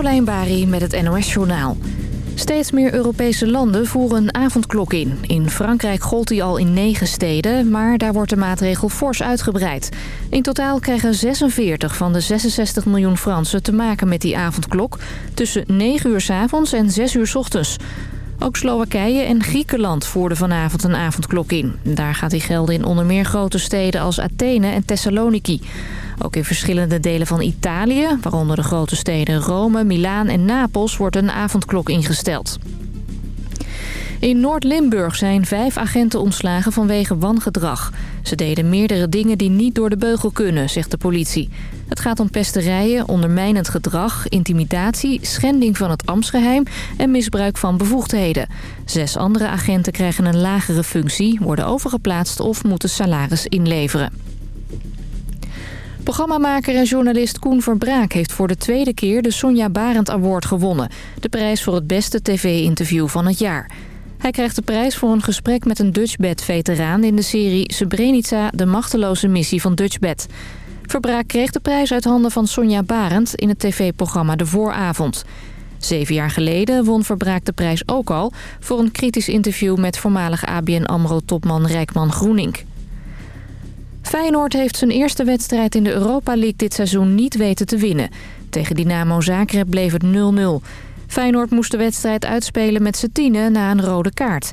Carolijn Bari met het NOS Journaal. Steeds meer Europese landen voeren een avondklok in. In Frankrijk gold die al in negen steden, maar daar wordt de maatregel fors uitgebreid. In totaal krijgen 46 van de 66 miljoen Fransen te maken met die avondklok... tussen 9 uur s avonds en 6 uur s ochtends. Ook Slowakije en Griekenland voerden vanavond een avondklok in. Daar gaat die gelden in onder meer grote steden als Athene en Thessaloniki. Ook in verschillende delen van Italië, waaronder de grote steden Rome, Milaan en Napels, wordt een avondklok ingesteld. In Noord-Limburg zijn vijf agenten ontslagen vanwege wangedrag. Ze deden meerdere dingen die niet door de beugel kunnen, zegt de politie. Het gaat om pesterijen, ondermijnend gedrag, intimidatie, schending van het ambtsgeheim en misbruik van bevoegdheden. Zes andere agenten krijgen een lagere functie, worden overgeplaatst of moeten salaris inleveren. Programmamaker en journalist Koen Verbraak heeft voor de tweede keer de Sonja Barend Award gewonnen. De prijs voor het beste tv-interview van het jaar. Hij krijgt de prijs voor een gesprek met een Dutchbed-veteraan in de serie Srebrenica, de machteloze missie van Dutchbed. Verbraak kreeg de prijs uit handen van Sonja Barend in het tv-programma De Vooravond. Zeven jaar geleden won Verbraak de prijs ook al... voor een kritisch interview met voormalig ABN AMRO-topman Rijkman Groening. Feyenoord heeft zijn eerste wedstrijd in de Europa League dit seizoen niet weten te winnen. Tegen Dynamo Zagreb bleef het 0-0. Feyenoord moest de wedstrijd uitspelen met z'n tienen na een rode kaart.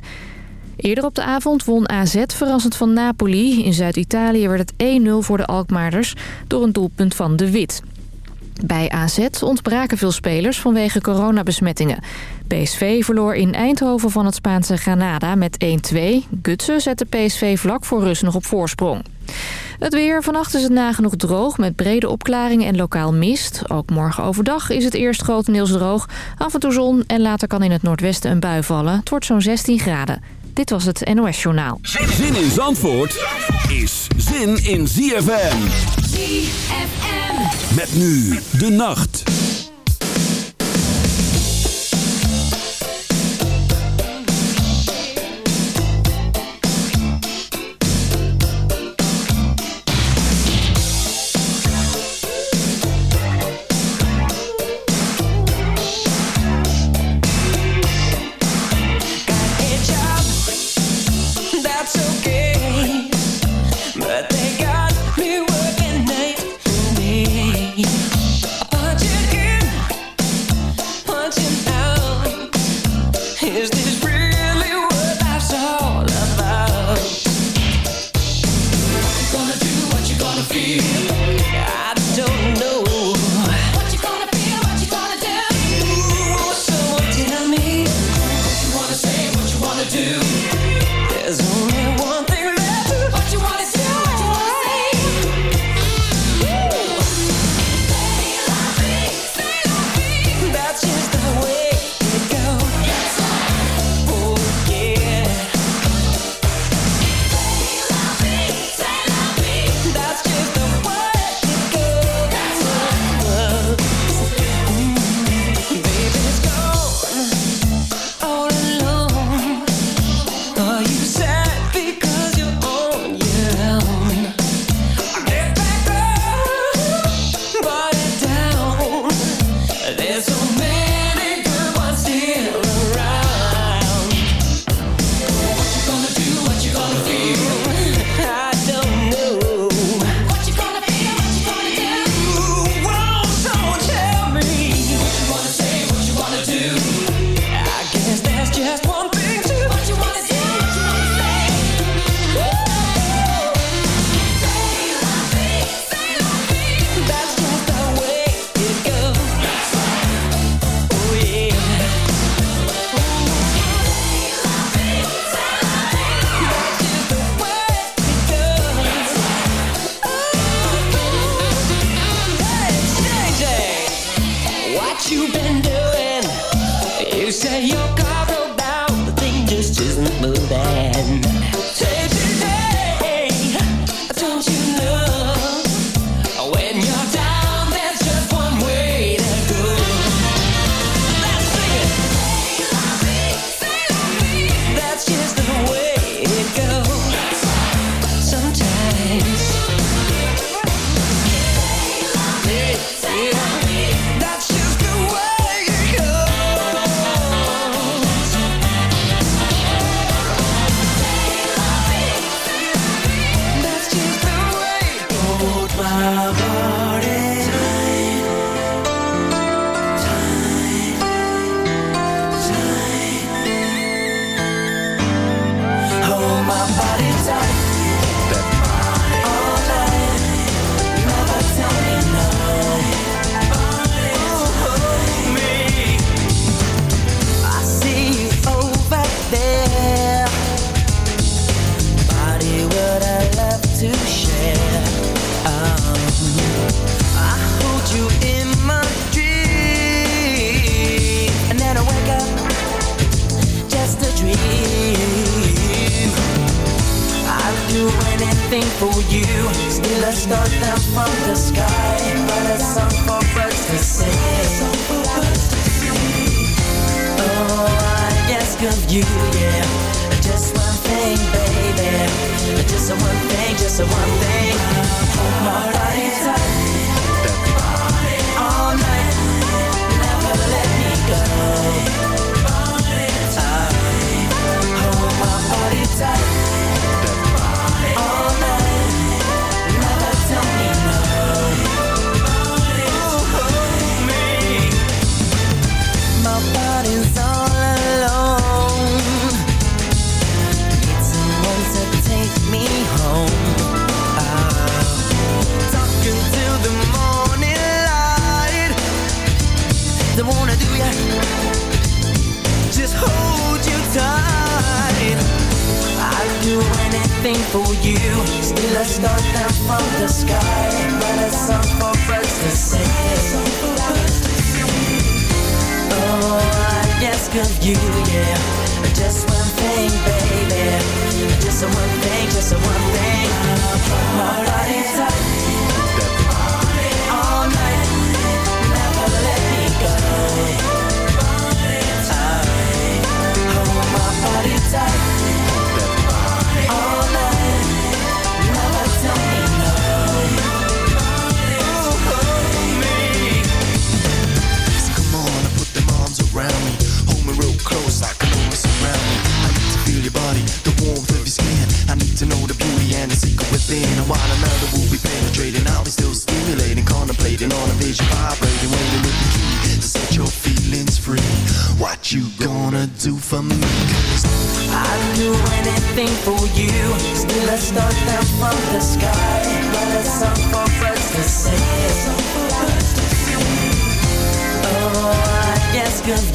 Eerder op de avond won AZ verrassend van Napoli. In Zuid-Italië werd het 1-0 voor de Alkmaarders door een doelpunt van De Wit. Bij AZ ontbraken veel spelers vanwege coronabesmettingen. PSV verloor in Eindhoven van het Spaanse Granada met 1-2. Gutsen zette PSV vlak voor rust nog op voorsprong. Het weer. Vannacht is het nagenoeg droog met brede opklaringen en lokaal mist. Ook morgen overdag is het eerst grotendeels droog. Af en toe zon en later kan in het noordwesten een bui vallen. Het wordt zo'n 16 graden. Dit was het NOS Journaal. Zin in Zandvoort is zin in ZFM. ZFM. Met nu de nacht.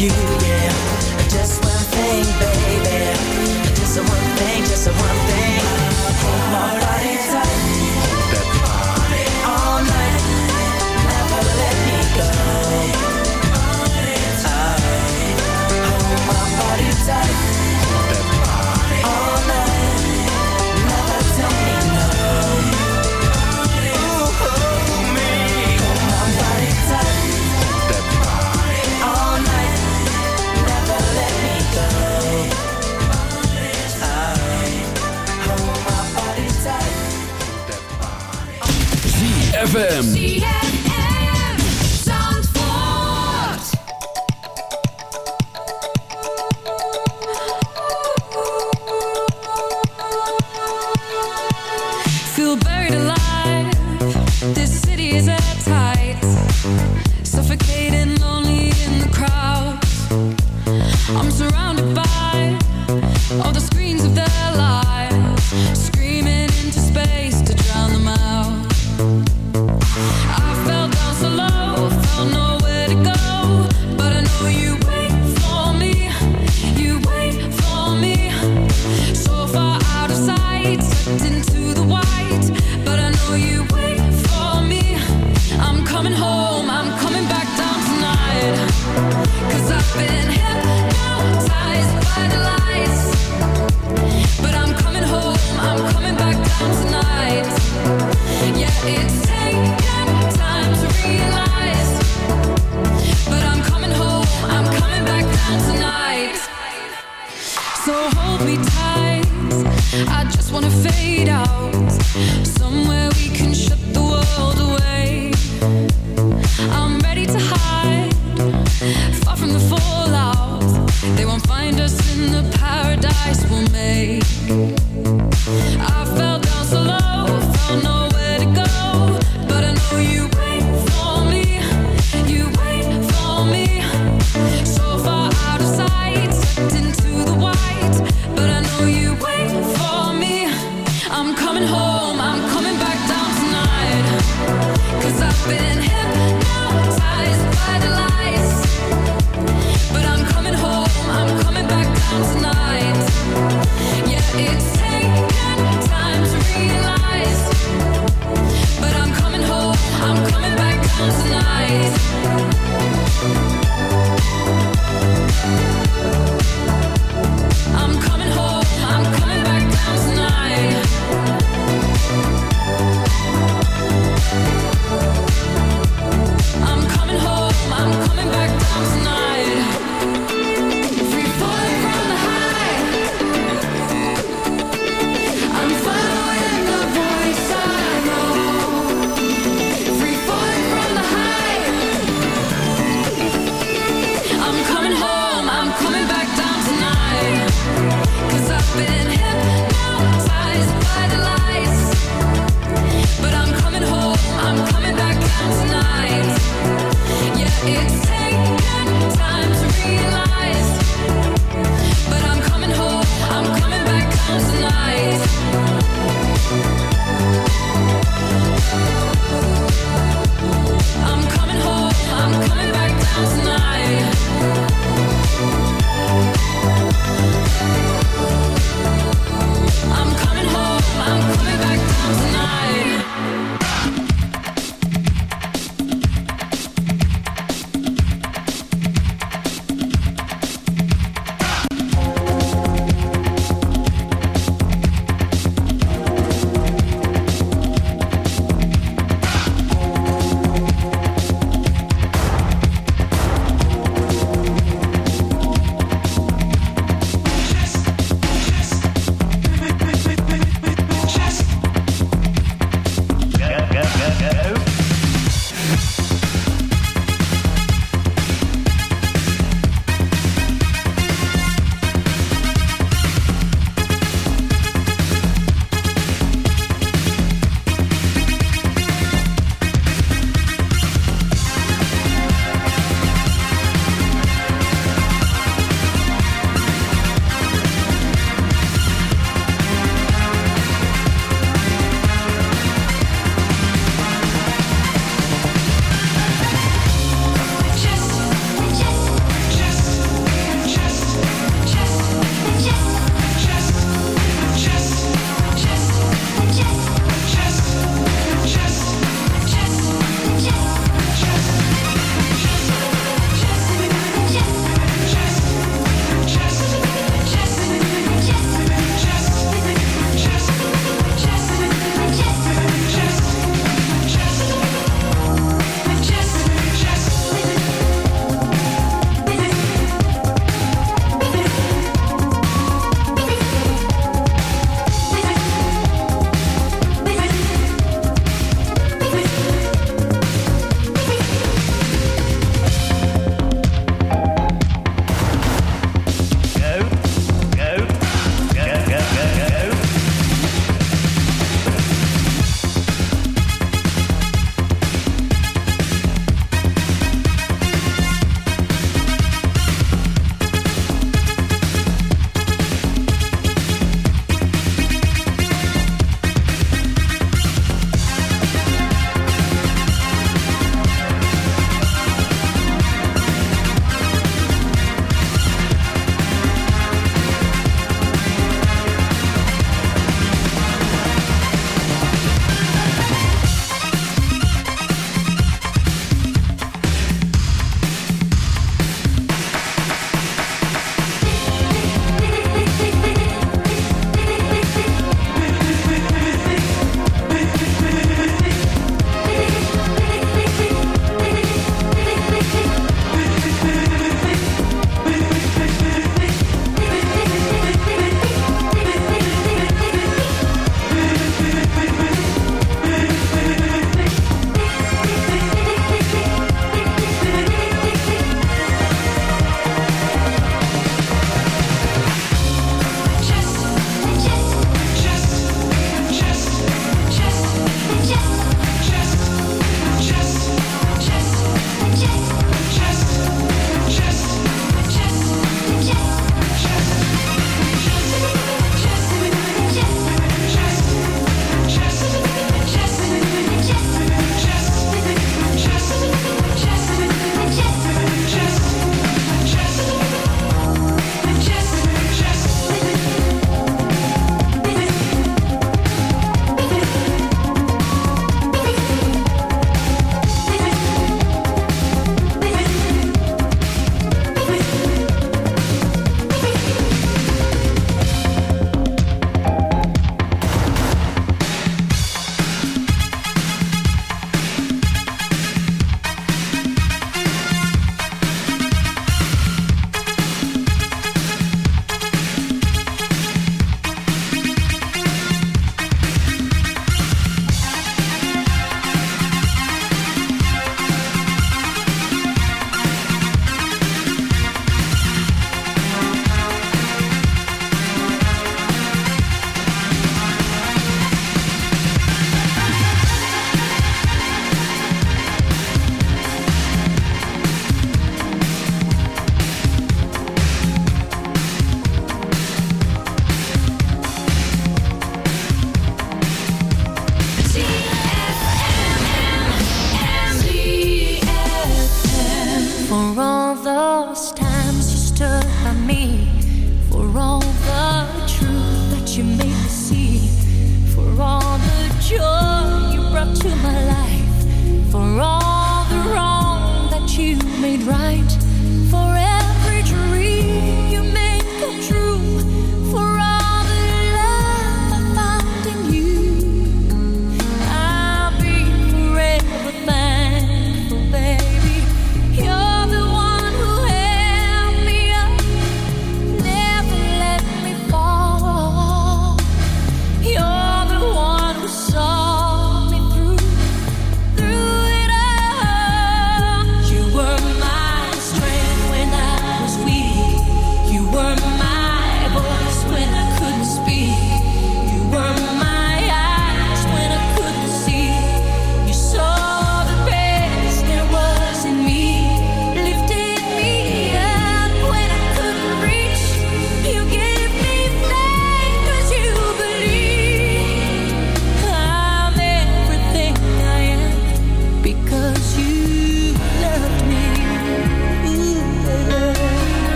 You,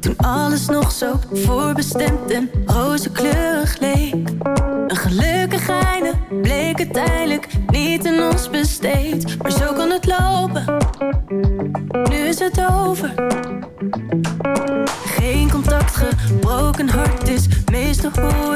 Toen alles nog zo voorbestemd en rozenkleurig leek. Een gelukkig einde bleek uiteindelijk niet in ons besteed. Maar zo kon het lopen, nu is het over. Geen contact, gebroken hart is meestal voor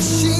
machine.